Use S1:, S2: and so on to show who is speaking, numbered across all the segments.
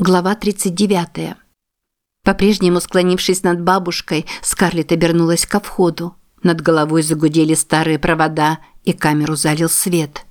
S1: Глава 39. По-прежнему склонившись над бабушкой, Скарлетт обернулась ко входу. Над головой загудели старые провода, и камеру залил свет.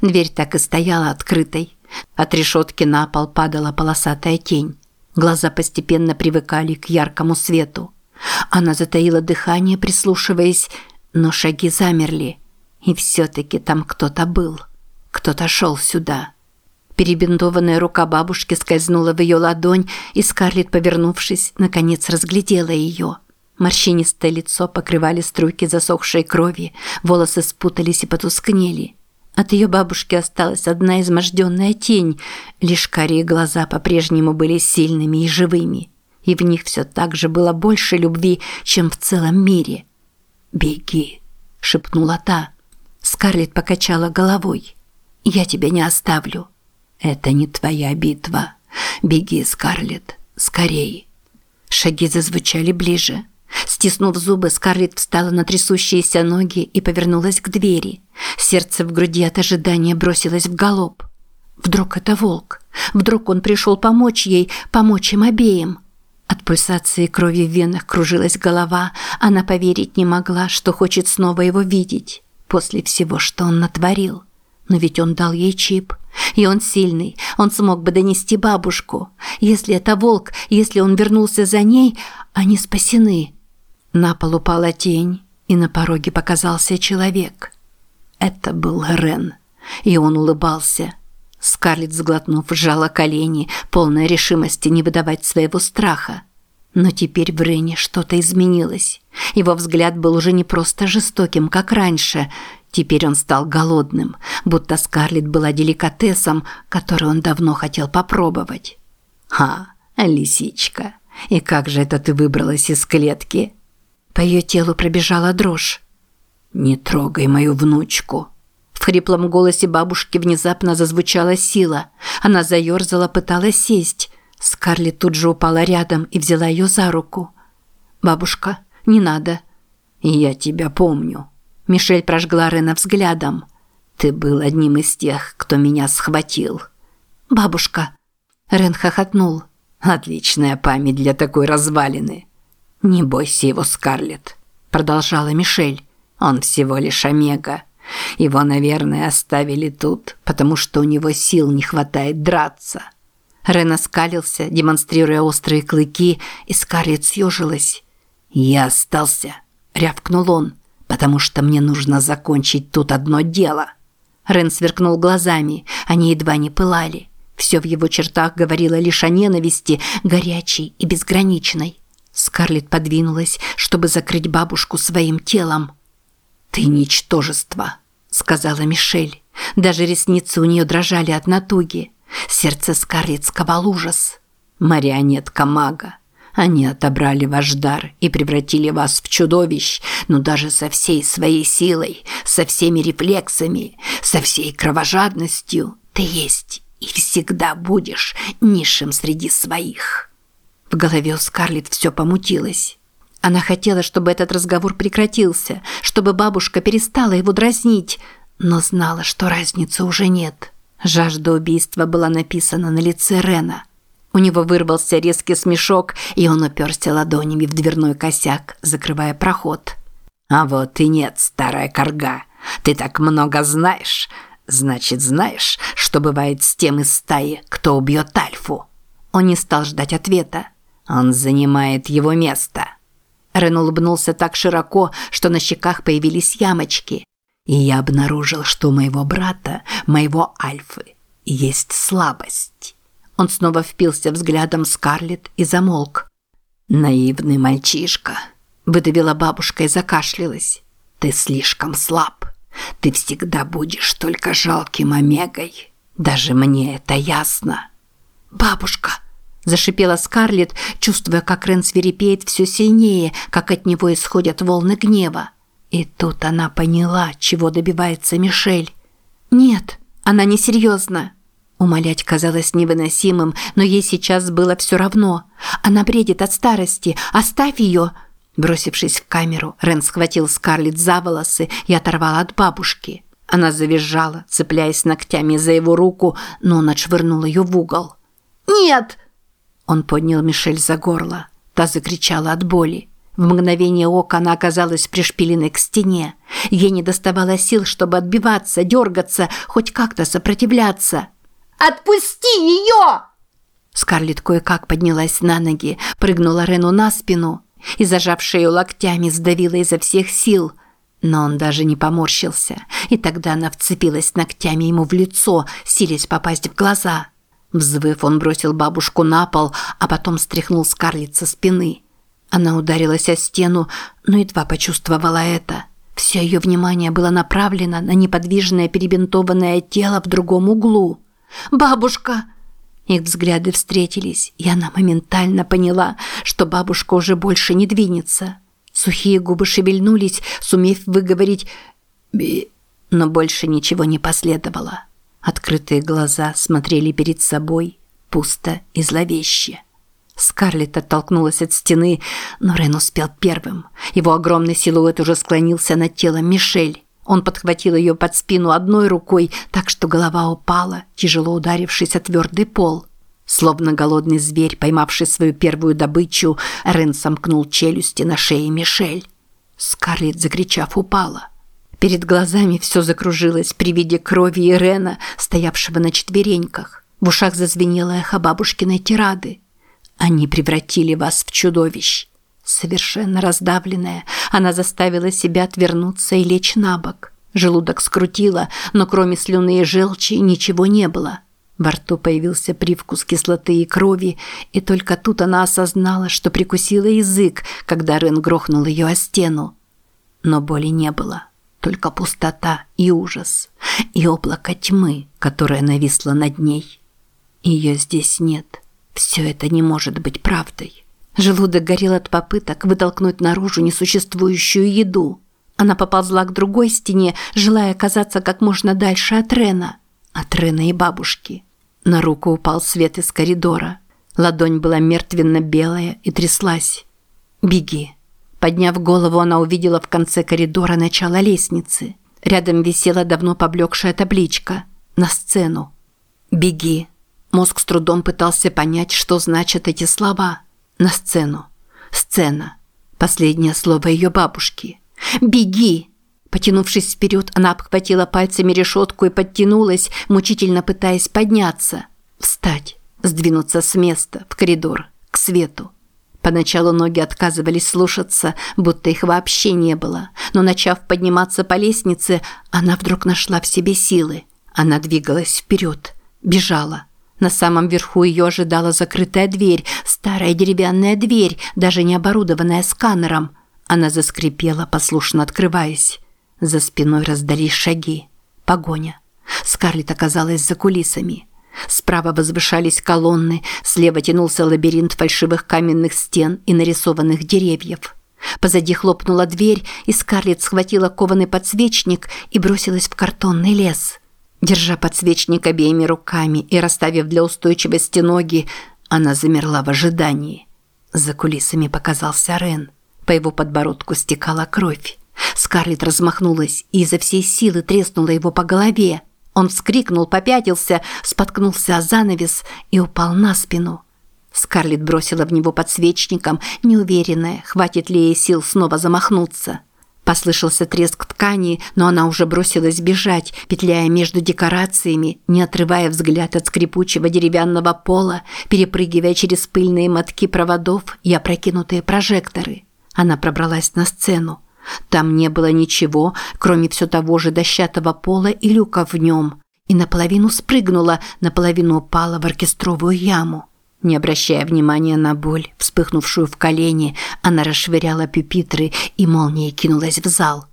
S1: Дверь так и стояла открытой. От решетки на пол падала полосатая тень. Глаза постепенно привыкали к яркому свету. Она затаила дыхание, прислушиваясь, но шаги замерли. И все-таки там кто-то был. Кто-то шел сюда. Перебинтованная рука бабушки скользнула в ее ладонь, и Скарлетт, повернувшись, наконец разглядела ее. Морщинистое лицо покрывали струйки засохшей крови, волосы спутались и потускнели. От ее бабушки осталась одна изможденная тень, лишь карие глаза по-прежнему были сильными и живыми, и в них все так же было больше любви, чем в целом мире. «Беги», – шепнула та. Скарлетт покачала головой. «Я тебя не оставлю». Это не твоя битва. Беги, Скарлетт, скорей. Шаги зазвучали ближе. Стиснув зубы, Скарлетт встала на трясущиеся ноги и повернулась к двери. Сердце в груди от ожидания бросилось в галоп. Вдруг это волк? Вдруг он пришел помочь ей, помочь им обеим? От пульсации крови в венах кружилась голова. Она поверить не могла, что хочет снова его видеть. После всего, что он натворил. Но ведь он дал ей чип. И он сильный, он смог бы донести бабушку. Если это волк, если он вернулся за ней, они спасены. На пол упала тень, и на пороге показался человек. Это был Рен, и он улыбался. Скарлетт, сглотнув, сжала колени, полная решимости не выдавать своего страха. Но теперь в Рене что-то изменилось. Его взгляд был уже не просто жестоким, как раньше, Теперь он стал голодным, будто Скарлетт была деликатесом, который он давно хотел попробовать. «Ха, лисичка, и как же это ты выбралась из клетки?» По ее телу пробежала дрожь. «Не трогай мою внучку». В хриплом голосе бабушки внезапно зазвучала сила. Она заерзала, пыталась сесть. Скарлетт тут же упала рядом и взяла ее за руку. «Бабушка, не надо». «Я тебя помню», Мишель прожгла Рена взглядом. «Ты был одним из тех, кто меня схватил». «Бабушка». Рен хохотнул. «Отличная память для такой развалины». «Не бойся его, Скарлетт», – продолжала Мишель. «Он всего лишь Омега. Его, наверное, оставили тут, потому что у него сил не хватает драться». Рен оскалился, демонстрируя острые клыки, и Скарлетт съежилась. «Я остался», – рявкнул он потому что мне нужно закончить тут одно дело». Рен сверкнул глазами, они едва не пылали. Все в его чертах говорило лишь о ненависти, горячей и безграничной. Скарлетт подвинулась, чтобы закрыть бабушку своим телом. «Ты ничтожество», – сказала Мишель. Даже ресницы у нее дрожали от натуги. Сердце Скарлетт сковал ужас. «Марионетка мага. Они отобрали ваш дар и превратили вас в чудовищ, но даже со всей своей силой, со всеми рефлексами, со всей кровожадностью ты есть и всегда будешь низшим среди своих». В голове у Скарлетт все помутилось. Она хотела, чтобы этот разговор прекратился, чтобы бабушка перестала его дразнить, но знала, что разницы уже нет. Жажда убийства была написана на лице Рена. У него вырвался резкий смешок, и он уперся ладонями в дверной косяк, закрывая проход. «А вот и нет, старая корга. Ты так много знаешь. Значит, знаешь, что бывает с тем из стаи, кто убьет Альфу?» Он не стал ждать ответа. «Он занимает его место». Рен улыбнулся так широко, что на щеках появились ямочки. И я обнаружил, что у моего брата, моего Альфы, есть слабость. Он снова впился взглядом Скарлетт и замолк. «Наивный мальчишка», – выдавила бабушка и закашлялась. «Ты слишком слаб. Ты всегда будешь только жалким омегой. Даже мне это ясно». «Бабушка!» – зашипела Скарлетт, чувствуя, как Рен свирепеет все сильнее, как от него исходят волны гнева. И тут она поняла, чего добивается Мишель. «Нет, она несерьезна». Умолять казалось невыносимым, но ей сейчас было все равно. Она бредит от старости. Оставь ее!» Бросившись в камеру, Рен схватил Скарлетт за волосы и оторвал от бабушки. Она завизжала, цепляясь ногтями за его руку, но он отшвырнул ее в угол. «Нет!» Он поднял Мишель за горло. Та закричала от боли. В мгновение ока она оказалась пришпиленной к стене. Ей не доставало сил, чтобы отбиваться, дергаться, хоть как-то сопротивляться.
S2: «Отпусти ее!»
S1: Скарлетт кое-как поднялась на ноги, прыгнула Рену на спину и, зажав шею локтями, сдавила изо всех сил. Но он даже не поморщился, и тогда она вцепилась ногтями ему в лицо, силясь попасть в глаза. Взвыв, он бросил бабушку на пол, а потом стряхнул Скарлетт со спины. Она ударилась о стену, но едва почувствовала это. Все ее внимание было направлено на неподвижное перебинтованное тело в другом углу. «Бабушка!» Их взгляды встретились, и она моментально поняла, что бабушка уже больше не двинется. Сухие губы шевельнулись, сумев выговорить «би», но больше ничего не последовало. Открытые глаза смотрели перед собой, пусто и зловеще. Скарлетт оттолкнулась от стены, но Рен успел первым. Его огромный силуэт уже склонился над телом Мишель. Он подхватил ее под спину одной рукой, так что голова упала, тяжело ударившись о твердый пол. Словно голодный зверь, поймавший свою первую добычу, Рен сомкнул челюсти на шее Мишель. Скарлетт, закричав, упала. Перед глазами все закружилось при виде крови и Рена, стоявшего на четвереньках. В ушах зазвенело эхо бабушкиной тирады. Они превратили вас в чудовищ. Совершенно раздавленная, она заставила себя отвернуться и лечь на бок. Желудок скрутило, но кроме слюны и желчи ничего не было. Во рту появился привкус кислоты и крови, и только тут она осознала, что прикусила язык, когда Рен грохнул ее о стену. Но боли не было, только пустота и ужас, и облако тьмы, которое нависло над ней. Ее здесь нет. Все это не может быть правдой. Желудок горел от попыток вытолкнуть наружу несуществующую еду. Она поползла к другой стене, желая оказаться как можно дальше от Рена. От Рена и бабушки. На руку упал свет из коридора. Ладонь была мертвенно-белая и тряслась. «Беги». Подняв голову, она увидела в конце коридора начало лестницы. Рядом висела давно поблекшая табличка «На сцену». «Беги». Мозг с трудом пытался понять, что значат эти слова. На сцену. Сцена. Последнее слово ее бабушки. «Беги!» Потянувшись вперед, она обхватила пальцами решетку и подтянулась, мучительно пытаясь подняться. Встать. Сдвинуться с места, в коридор, к свету. Поначалу ноги отказывались слушаться, будто их вообще не было. Но начав подниматься по лестнице, она вдруг нашла в себе силы. Она двигалась вперед, бежала. На самом верху ее ожидала закрытая дверь, старая деревянная дверь, даже не оборудованная сканером. Она заскрипела, послушно открываясь. За спиной раздались шаги. Погоня. Скарлетт оказалась за кулисами. Справа возвышались колонны, слева тянулся лабиринт фальшивых каменных стен и нарисованных деревьев. Позади хлопнула дверь, и Скарлетт схватила кованый подсвечник и бросилась в картонный лес. Держа подсвечник обеими руками и расставив для устойчивости ноги, она замерла в ожидании. За кулисами показался Рен. По его подбородку стекала кровь. Скарлетт размахнулась и изо всей силы треснула его по голове. Он вскрикнул, попятился, споткнулся о занавес и упал на спину. Скарлетт бросила в него подсвечником, неуверенная, хватит ли ей сил снова замахнуться. Послышался треск ткани, но она уже бросилась бежать, петляя между декорациями, не отрывая взгляд от скрипучего деревянного пола, перепрыгивая через пыльные мотки проводов и опрокинутые прожекторы. Она пробралась на сцену. Там не было ничего, кроме все того же дощатого пола и люка в нем, и наполовину спрыгнула, наполовину упала в оркестровую яму. Не обращая внимания на боль, вспыхнувшую в колени, она расшвыряла пюпитры и молнией кинулась в зал.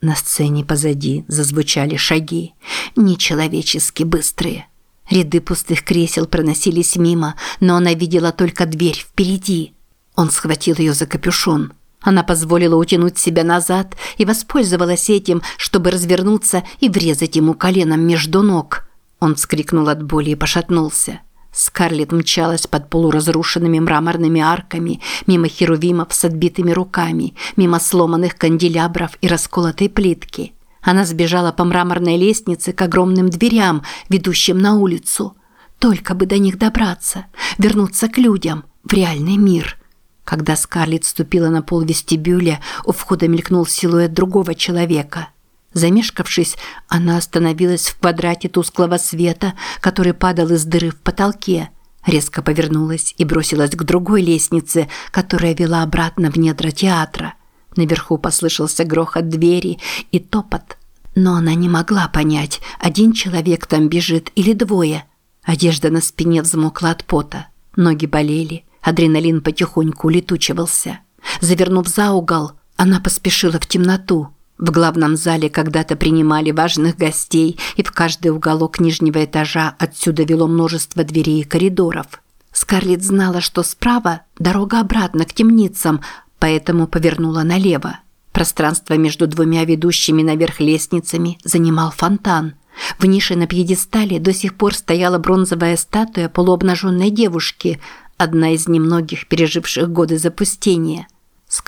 S1: На сцене позади зазвучали шаги, нечеловечески быстрые. Ряды пустых кресел проносились мимо, но она видела только дверь впереди. Он схватил ее за капюшон. Она позволила утянуть себя назад и воспользовалась этим, чтобы развернуться и врезать ему коленом между ног. Он вскрикнул от боли и пошатнулся. Скарлетт мчалась под полуразрушенными мраморными арками, мимо херувимов с отбитыми руками, мимо сломанных канделябров и расколотой плитки. Она сбежала по мраморной лестнице к огромным дверям, ведущим на улицу. Только бы до них добраться. вернуться к людям, в реальный мир. Когда Скарлетт ступила на пол вестибюля, у входа мелькнул силуэт другого человека. Замешкавшись, она остановилась в квадрате тусклого света, который падал из дыры в потолке. Резко повернулась и бросилась к другой лестнице, которая вела обратно в недра театра. Наверху послышался грохот двери и топот. Но она не могла понять, один человек там бежит или двое. Одежда на спине взмокла от пота. Ноги болели. Адреналин потихоньку улетучивался. Завернув за угол, она поспешила в темноту. В главном зале когда-то принимали важных гостей, и в каждый уголок нижнего этажа отсюда вело множество дверей и коридоров. Скарлетт знала, что справа дорога обратно к темницам, поэтому повернула налево. Пространство между двумя ведущими наверх лестницами занимал фонтан. В нише на пьедестале до сих пор стояла бронзовая статуя полуобнаженной девушки, одна из немногих переживших годы запустения –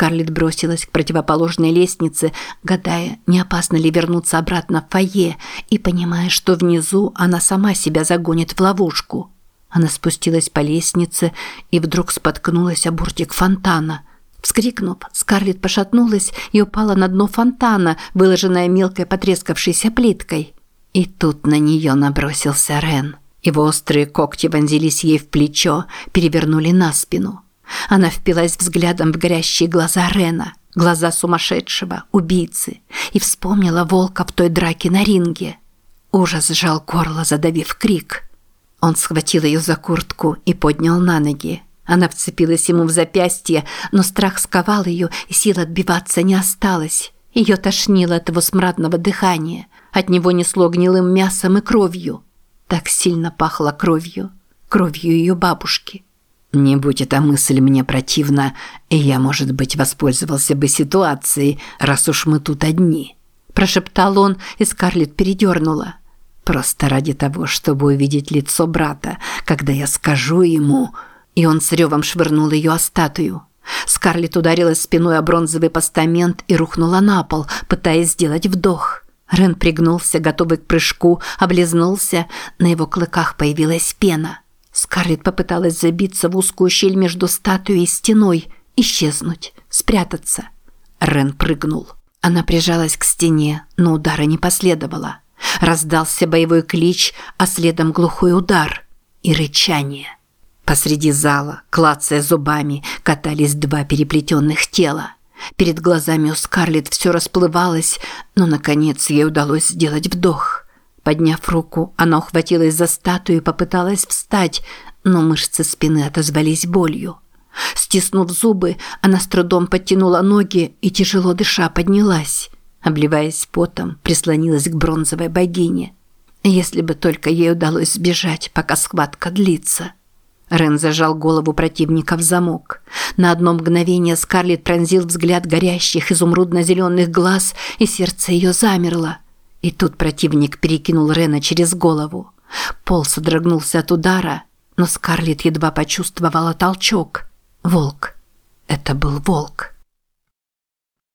S1: Скарлетт бросилась к противоположной лестнице, гадая, не опасно ли вернуться обратно в фойе, и понимая, что внизу она сама себя загонит в ловушку. Она спустилась по лестнице и вдруг споткнулась о бортик фонтана. Вскрикнув, Скарлетт пошатнулась и упала на дно фонтана, выложенное мелкой потрескавшейся плиткой. И тут на нее набросился Рен. Его острые когти вонзились ей в плечо, перевернули на спину. Она впилась взглядом в горящие глаза Рена, глаза сумасшедшего, убийцы, и вспомнила волка в той драке на ринге. Ужас сжал горло, задавив крик. Он схватил ее за куртку и поднял на ноги. Она вцепилась ему в запястье, но страх сковал ее, и сил отбиваться не осталось. Ее тошнило от его смрадного дыхания. От него несло гнилым мясом и кровью. Так сильно пахло кровью. Кровью ее бабушки. Не будь эта мысль мне противна, и я, может быть, воспользовался бы ситуацией, раз уж мы тут одни. Прошептал он, и Скарлетт передернула. Просто ради того, чтобы увидеть лицо брата, когда я скажу ему... И он с ревом швырнул ее о статую. Скарлетт ударилась спиной о бронзовый постамент и рухнула на пол, пытаясь сделать вдох. Рен пригнулся, готовый к прыжку, облизнулся, на его клыках появилась пена. Скарлетт попыталась забиться в узкую щель между статуей и стеной, исчезнуть, спрятаться. Рен прыгнул. Она прижалась к стене, но удара не последовало. Раздался боевой клич, а следом глухой удар и рычание. Посреди зала, клацая зубами, катались два переплетенных тела. Перед глазами у Скарлетт все расплывалось, но, наконец, ей удалось сделать вдох – Подняв руку, она ухватилась за статую и попыталась встать, но мышцы спины отозвались болью. Стиснув зубы, она с трудом подтянула ноги и, тяжело дыша, поднялась. Обливаясь потом, прислонилась к бронзовой богине. Если бы только ей удалось сбежать, пока схватка длится. Рен зажал голову противника в замок. На одно мгновение Скарлетт пронзил взгляд горящих изумрудно-зеленых глаз, и сердце ее замерло – и тут противник перекинул Рена через голову. Пол содрогнулся от удара, но Скарлетт едва почувствовала толчок. Волк. Это был волк.